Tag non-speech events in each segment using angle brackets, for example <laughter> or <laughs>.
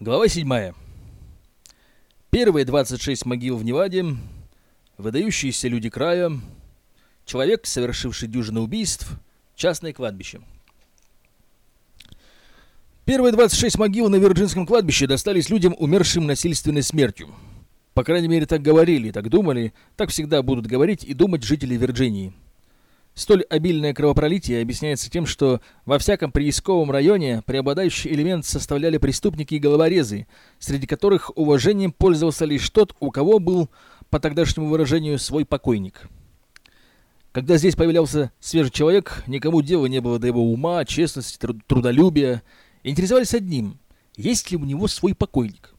Глава 7. Первые 26 могил в Неваде, выдающиеся люди края, человек, совершивший дюжины убийств, частное кладбище. Первые 26 могил на Вирджинском кладбище достались людям, умершим насильственной смертью. По крайней мере, так говорили, так думали, так всегда будут говорить и думать жители Вирджинии. Столь обильное кровопролитие объясняется тем, что во всяком приисковом районе преобладающий элемент составляли преступники и головорезы, среди которых уважением пользовался лишь тот, у кого был, по тогдашнему выражению, свой покойник. Когда здесь появлялся свежий человек, никому дела не было до его ума, честности, трудолюбия. Интересовались одним – есть ли у него свой покойник?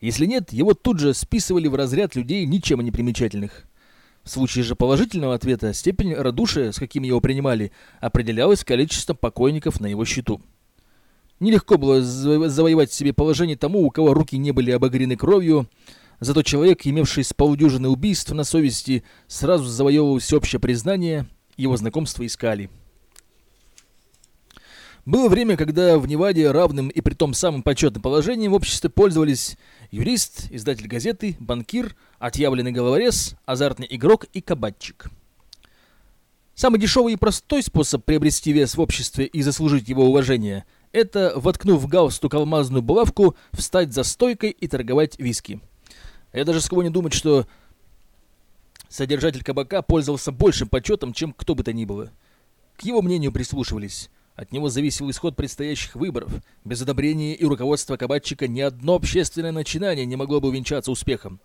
Если нет, его тут же списывали в разряд людей ничем не примечательных. В случае же положительного ответа степень радушия, с каким его принимали, определялась количеством покойников на его счету. Нелегко было завоевать себе положение тому, у кого руки не были обогрены кровью, зато человек, имевший с полудюжины убийств на совести, сразу завоевывал всеобщее признание, его знакомство искали. Было время, когда в Неваде равным и притом самым почетным положением в обществе пользовались юрист, издатель газеты, банкир, отъявленный головорез, азартный игрок и кабачик. Самый дешевый и простой способ приобрести вес в обществе и заслужить его уважение – это, воткнув в галстук алмазную булавку, встать за стойкой и торговать виски. Я даже склонен думать, что содержатель кабака пользовался большим почетом, чем кто бы то ни было. К его мнению прислушивались. От него зависел исход предстоящих выборов. Без одобрения и руководства кабачика ни одно общественное начинание не могло бы увенчаться успехом.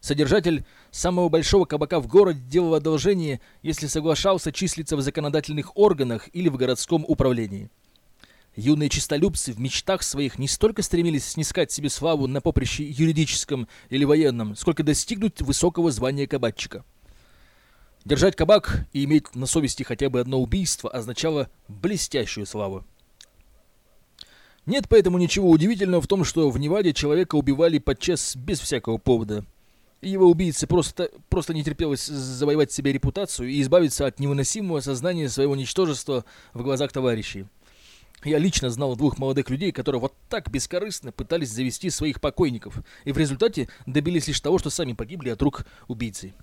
Содержатель самого большого кабака в городе делал одолжение, если соглашался числиться в законодательных органах или в городском управлении. Юные чистолюбцы в мечтах своих не столько стремились снискать себе славу на поприще юридическом или военном, сколько достигнуть высокого звания кабачика. Держать кабак и иметь на совести хотя бы одно убийство означало блестящую славу. Нет поэтому ничего удивительного в том, что в Неваде человека убивали подчас без всякого повода. Его убийце просто, просто не терпелось завоевать себе репутацию и избавиться от невыносимого сознания своего ничтожества в глазах товарищей. Я лично знал двух молодых людей, которые вот так бескорыстно пытались завести своих покойников, и в результате добились лишь того, что сами погибли от рук убийцы.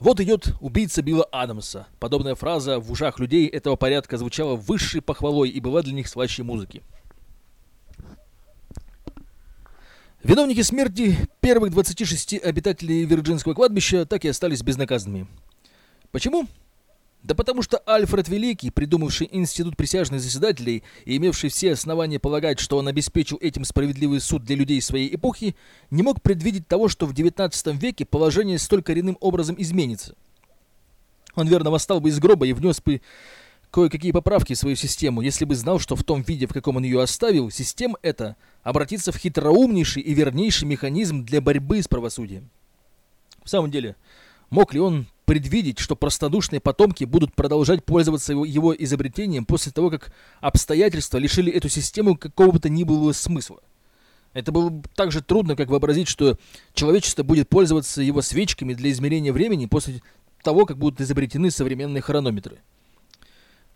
Вот идет убийца Билла Адамса. Подобная фраза в ушах людей этого порядка звучала высшей похвалой и была для них слаще музыки. Виновники смерти первых 26 обитателей Вирджинского кладбища так и остались безнаказанными. Почему? Да потому что Альфред Великий, придумавший институт присяжных заседателей и имевший все основания полагать, что он обеспечил этим справедливый суд для людей своей эпохи, не мог предвидеть того, что в XIX веке положение столь коренным образом изменится. Он верно восстал бы из гроба и внес бы кое-какие поправки в свою систему, если бы знал, что в том виде, в каком он ее оставил, система эта обратится в хитроумнейший и вернейший механизм для борьбы с правосудием. В самом деле, мог ли он предвидеть, что простодушные потомки будут продолжать пользоваться его, его изобретением после того, как обстоятельства лишили эту систему какого бы то ни было смысла. Это было так же трудно, как вообразить, что человечество будет пользоваться его свечками для измерения времени после того, как будут изобретены современные хронометры.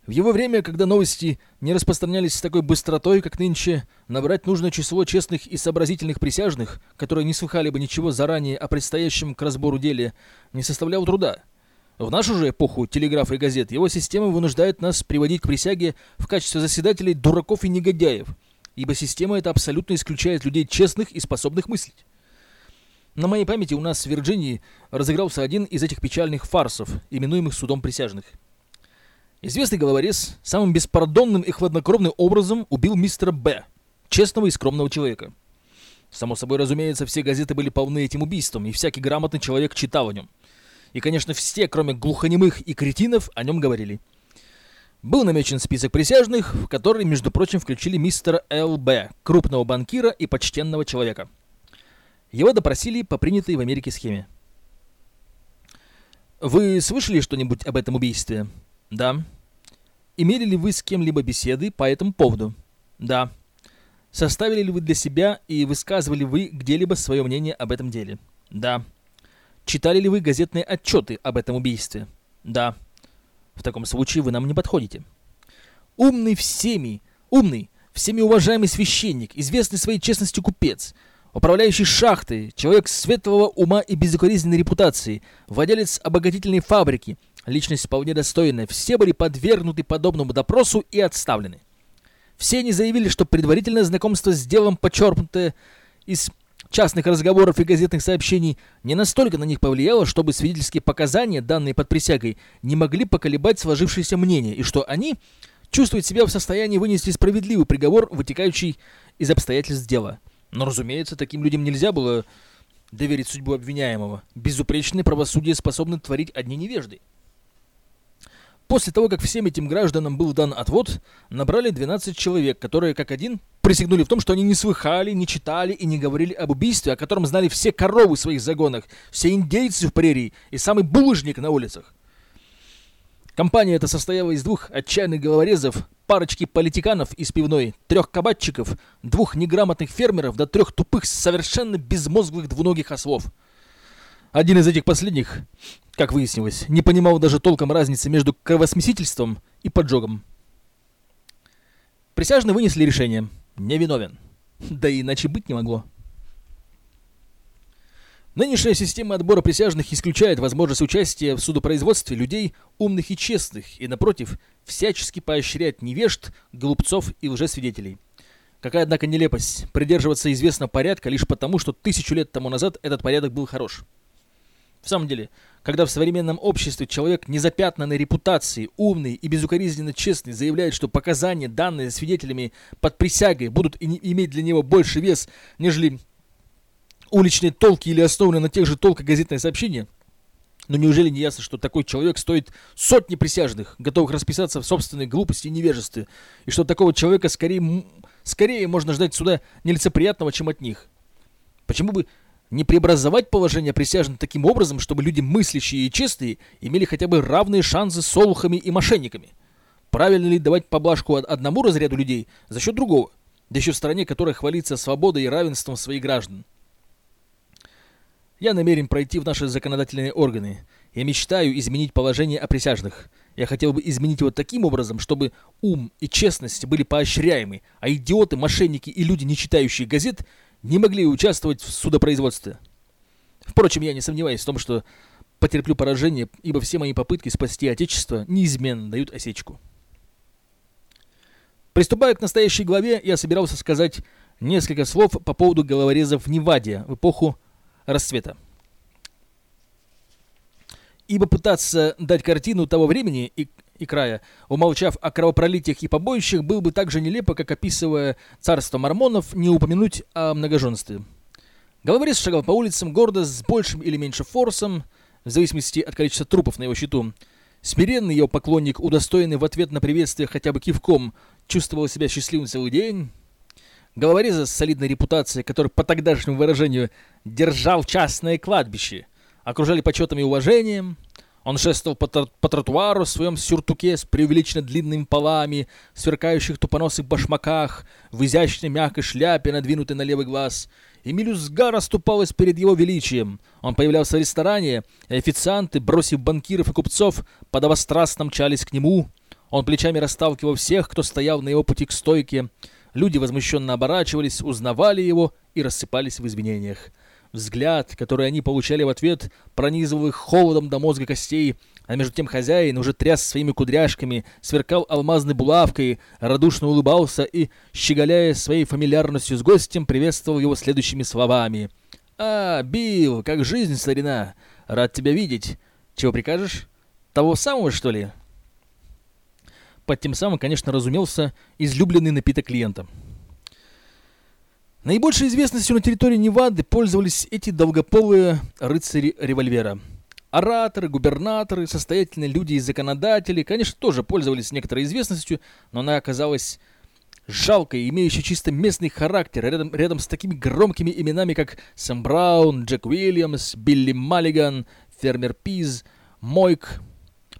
В его время, когда новости не распространялись с такой быстротой, как нынче, набрать нужное число честных и сообразительных присяжных, которые не слыхали бы ничего заранее о предстоящем к разбору деле, не составляло труда. В нашу же эпоху телеграфа и газет его система вынуждает нас приводить к присяге в качестве заседателей дураков и негодяев, ибо система эта абсолютно исключает людей честных и способных мыслить. На моей памяти у нас в Вирджинии разыгрался один из этих печальных фарсов, именуемых судом присяжных. Известный головорез самым беспардонным и хладнокровным образом убил мистера Б, честного и скромного человека. Само собой, разумеется, все газеты были полны этим убийством, и всякий грамотный человек читал о нем. И, конечно, все, кроме глухонемых и кретинов, о нем говорили. Был намечен список присяжных, в который, между прочим, включили мистера Л.Б., крупного банкира и почтенного человека. Его допросили по принятой в Америке схеме. «Вы слышали что-нибудь об этом убийстве?» Да. Имели ли вы с кем-либо беседы по этому поводу? Да. Составили ли вы для себя и высказывали вы где-либо свое мнение об этом деле? Да. Читали ли вы газетные отчеты об этом убийстве? Да. В таком случае вы нам не подходите. Умный всеми, умный, всеми уважаемый священник, известный своей честностью купец, управляющий шахтой, человек светлого ума и безукоризненной репутации, владелец обогатительной фабрики, личность вполне достойная, все были подвергнуты подобному допросу и отставлены. Все они заявили, что предварительное знакомство с делом, почерпнутое из частных разговоров и газетных сообщений, не настолько на них повлияло, чтобы свидетельские показания, данные под присягой, не могли поколебать сложившееся мнение, и что они чувствуют себя в состоянии вынести справедливый приговор, вытекающий из обстоятельств дела. Но, разумеется, таким людям нельзя было доверить судьбу обвиняемого. Безупречное правосудие способны творить одни невежды. После того, как всем этим гражданам был дан отвод, набрали 12 человек, которые, как один, присягнули в том, что они не слыхали, не читали и не говорили об убийстве, о котором знали все коровы в своих загонах, все индейцы в прерии и самый булыжник на улицах. Компания эта состояла из двух отчаянных головорезов, парочки политиканов из пивной, трех кабачиков, двух неграмотных фермеров до трех тупых, совершенно безмозглых двуногих ослов. Один из этих последних как выяснилось, не понимал даже толком разницы между кровосмесительством и поджогом. Присяжные вынесли решение. Невиновен. <laughs> Да иначе быть не могло. Нынешняя система отбора присяжных исключает возможность участия в судопроизводстве людей умных и честных, и, напротив, всячески поощряет невежд, глупцов и лжесвидетелей. Какая, однако, нелепость придерживаться известного порядка лишь потому, что тысячу лет тому назад этот порядок был хорош. В самом деле, когда в современном обществе человек незапятнанной репутации, умный и безукоризненно честный заявляет, что показания, данные свидетелями под присягой, будут иметь для него больше вес, нежели уличные толки или основанные на тех же толках газетные сообщения, но неужели не ясно, что такой человек стоит сотни присяжных, готовых расписаться в собственной глупости и невежестве, и что такого человека скорее, скорее можно ждать сюда нелицеприятного, чем от них? Почему бы не преобразовать положение присяжных таким образом, чтобы люди мыслящие и честные имели хотя бы равные шансы с олухами и мошенниками? Правильно ли давать поблажку одному разряду людей за счет другого, да еще в стране, которая хвалится свободой и равенством своих граждан? Я намерен пройти в наши законодательные органы. Я мечтаю изменить положение о присяжных. Я хотел бы изменить его таким образом, чтобы ум и честность были поощряемы, а идиоты, мошенники и люди, не читающие газет, не могли участвовать в судопроизводстве. Впрочем, я не сомневаюсь в том, что потерплю поражение, ибо все мои попытки спасти Отечество неизменно дают осечку. Приступая к настоящей главе, я собирался сказать несколько слов по поводу головорезов в Неваде в эпоху расцвета. Ибо пытаться дать картину того времени и и края, умолчав о кровопролитиях и побоищах, был бы так же нелепо, как описывая царство мормонов, не упомянуть о многоженстве. Головорез шагал по улицам города с большим или меньшим форсом, в зависимости от количества трупов на его счету. Смиренный его поклонник, удостоенный в ответ на приветствие хотя бы кивком, чувствовал себя счастливым целый день. Головореза с солидной репутацией, который по тогдашнему выражению держал частное кладбище, окружали почетом и уважением – он шествовал по, тр по тротуару в своем сюртуке с преувеличенно длинными полами, сверкающих тупоносых башмаках, в изящной мягкой шляпе, надвинутой на левый глаз. И мелюзга расступалась перед его величием. Он появлялся в ресторане, и официанты, бросив банкиров и купцов, подовострастно мчались к нему. Он плечами расталкивал всех, кто стоял на его пути к стойке. Люди возмущенно оборачивались, узнавали его и рассыпались в извинениях. Взгляд, который они получали в ответ, пронизывал их холодом до мозга костей, а между тем хозяин уже тряс своими кудряшками, сверкал алмазной булавкой, радушно улыбался и, щеголяя своей фамильярностью с гостем, приветствовал его следующими словами. «А, Билл, как жизнь, старина! Рад тебя видеть. Чего прикажешь? Того самого, что ли?» Под тем самым, конечно, разумелся излюбленный напиток клиента. Наибольшей известностью на территории Невады пользовались эти долгополые рыцари револьвера. Ораторы, губернаторы, состоятельные люди и законодатели, конечно, тоже пользовались некоторой известностью, но она оказалась жалкой, имеющей чисто местный характер, рядом, рядом с такими громкими именами, как Сэм Браун, Джек Уильямс, Билли Маллиган, Фермер Пиз, Мойк,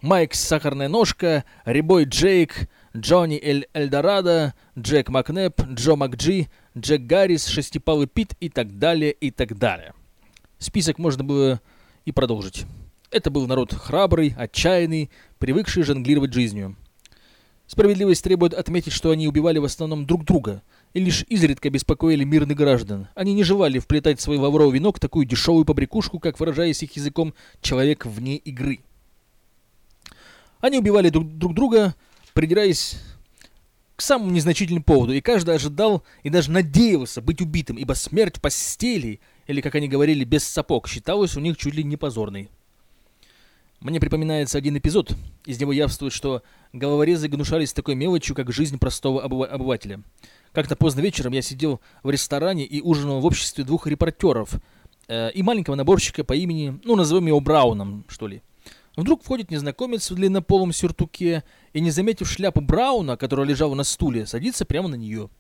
Майк Сахарная Ножка, Рибой Джейк, Джонни Эль Эльдорадо, Джек Макнеп, Джо Макджи, Джек Гаррис, Шестипалый Пит и так далее, и так далее. Список можно было и продолжить. Это был народ храбрый, отчаянный, привыкший жонглировать жизнью. Справедливость требует отметить, что они убивали в основном друг друга и лишь изредка беспокоили мирных граждан. Они не желали вплетать в свой лавровый венок такую дешевую побрякушку, как, выражаясь их языком, человек вне игры. Они убивали друг, друг друга, придираясь к самому незначительному поводу, и каждый ожидал и даже надеялся быть убитым, ибо смерть в постели, или, как они говорили, без сапог, считалась у них чуть ли не позорной. Мне припоминается один эпизод. Из него явствует, что головорезы гнушались такой мелочью, как жизнь простого обывателя. Как-то поздно вечером я сидел в ресторане и ужинал в обществе двух репортеров э, и маленького наборщика по имени, ну, назовем его Брауном, что ли. Вдруг входит незнакомец в длиннополом сюртуке и, не заметив шляпу Брауна, которая лежала на стуле, садится прямо на нее.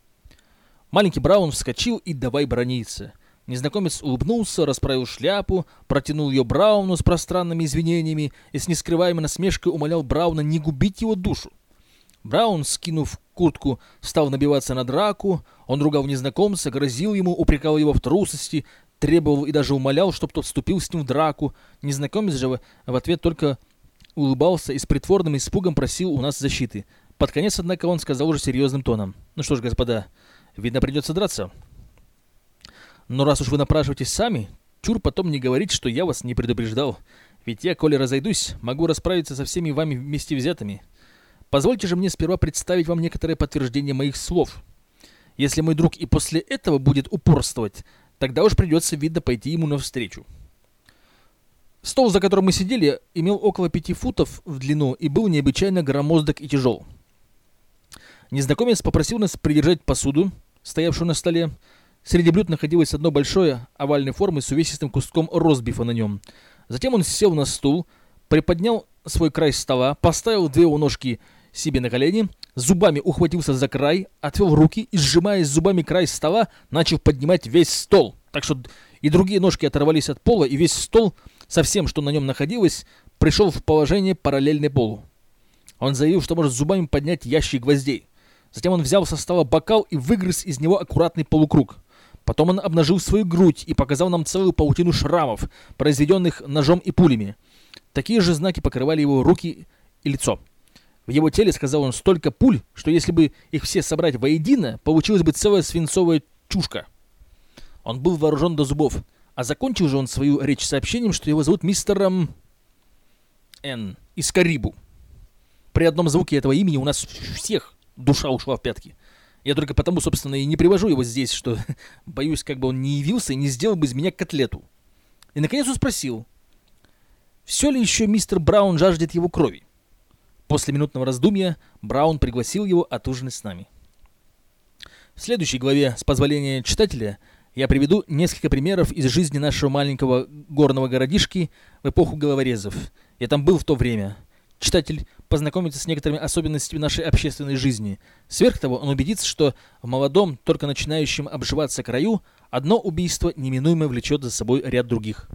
Маленький Браун вскочил и давай брониться. Незнакомец улыбнулся, расправил шляпу, протянул ее Брауну с пространными извинениями и с нескрываемой насмешкой умолял Брауна не губить его душу. Браун, скинув куртку, стал набиваться на драку, он ругал незнакомца, грозил ему, упрекал его в трусости, требовал и даже умолял, чтобы тот вступил с ним в драку. Незнакомец же в ответ только улыбался и с притворным испугом просил у нас защиты. Под конец, однако, он сказал уже серьезным тоном. «Ну что ж, господа, видно, придется драться». «Но раз уж вы напрашиваетесь сами, чур потом не говорить, что я вас не предупреждал. Ведь я, коли разойдусь, могу расправиться со всеми вами вместе взятыми. Позвольте же мне сперва представить вам некоторое подтверждение моих слов. Если мой друг и после этого будет упорствовать, Тогда уж придется, видно, пойти ему навстречу. Стол, за которым мы сидели, имел около пяти футов в длину и был необычайно громоздок и тяжел. Незнакомец попросил нас придержать посуду, стоявшую на столе. Среди блюд находилось одно большое овальной формы с увесистым куском розбифа на нем. Затем он сел на стул, приподнял свой край стола, поставил две его ножки себе на колени, зубами ухватился за край, отвел руки и, сжимая зубами край стола, начал поднимать весь стол. Так что и другие ножки оторвались от пола, и весь стол со всем, что на нем находилось, пришел в положение параллельной полу. Он заявил, что может зубами поднять ящик гвоздей. Затем он взял со стола бокал и выгрыз из него аккуратный полукруг. Потом он обнажил свою грудь и показал нам целую паутину шрамов, произведенных ножом и пулями. Такие же знаки покрывали его руки и лицо. В его теле, сказал он, столько пуль, что если бы их все собрать воедино, получилась бы целая свинцовая чушка. Он был вооружен до зубов, а закончил же он свою речь сообщением, что его зовут мистером Н. из Карибу. При одном звуке этого имени у нас всех душа ушла в пятки. Я только потому, собственно, и не привожу его здесь, что <laughs> боюсь, как бы он не явился и не сделал бы из меня котлету. И, наконец, он спросил, все ли еще мистер Браун жаждет его крови? После минутного раздумья Браун пригласил его отужинать с нами. В следующей главе, с позволения читателя, я приведу несколько примеров из жизни нашего маленького горного городишки в эпоху головорезов. Я там был в то время. Читатель познакомится с некоторыми особенностями нашей общественной жизни. Сверх того, он убедится, что в молодом, только начинающем обживаться краю, одно убийство неминуемо влечет за собой ряд других.